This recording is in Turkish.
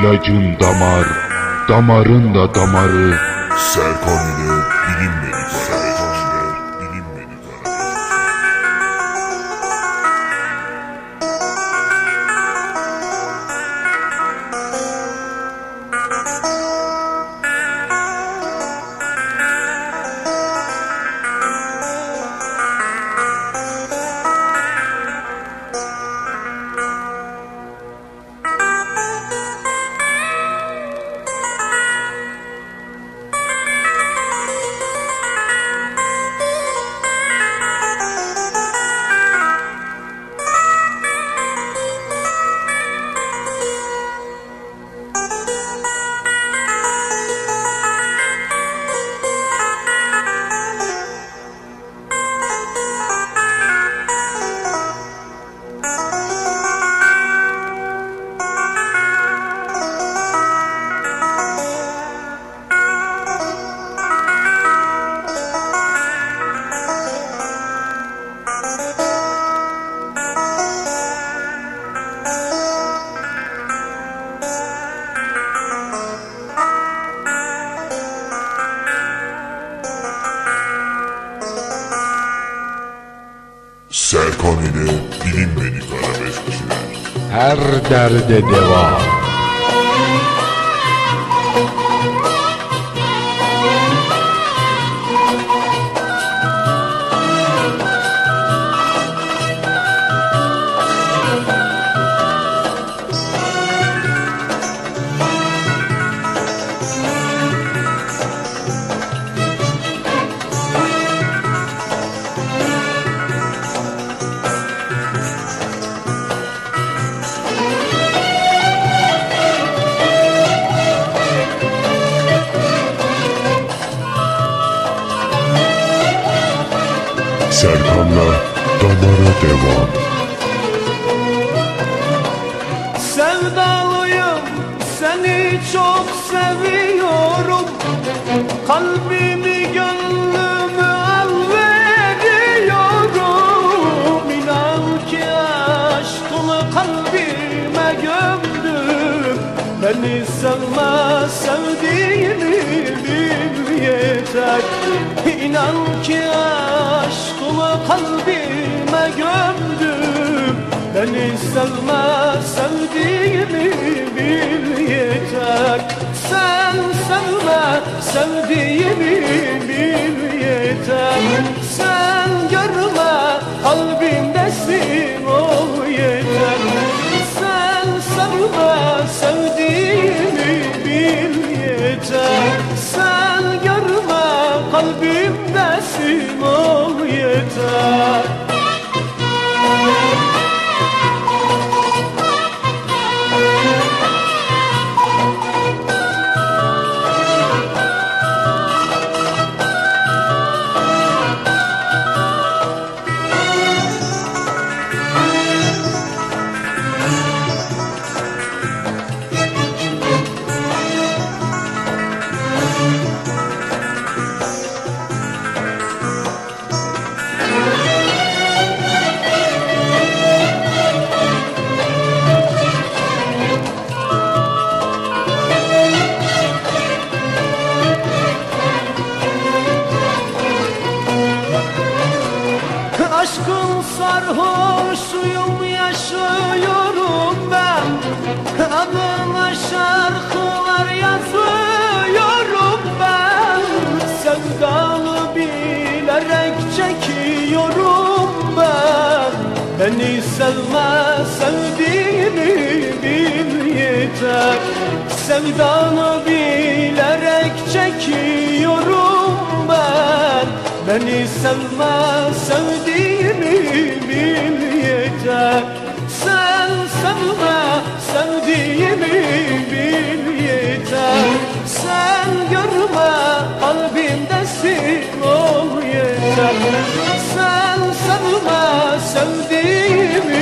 İlacın damar, damarın da damarı. Serkan Serkan ile bilinmedik arabeskçiler. Her derde deva. Serkan'la damara devam. Sevdalıyım seni çok seviyorum. Kalbimi gönlümü al veriyorum İnan ki aşkımı kalbime gömdüm. Beni sevme sevdiğimi bil yeter. İnan ki aşkımı kalbime gömdüm. Beni sevme sevdiğimi bil yeter Sen sevme sevdiğimi bil yeter Sen görme kalbimdesin o yeter Sen sevme sevdiğimi bil yeter yeter sarhoşuyum yaşıyorum ben. Adına şarkılar yazıyorum ben. Sevdalı bilerek çekiyorum ben. Beni sevme sevdiğimi bil yeter. Sevdanı bilerek çekiyorum ben. Beni sevme sevdiğimi bil yeter Sen sevme sevdiğimi bil yeter. Sen görme kalbimdesin ol yeter. Sen sevme sevdiğimi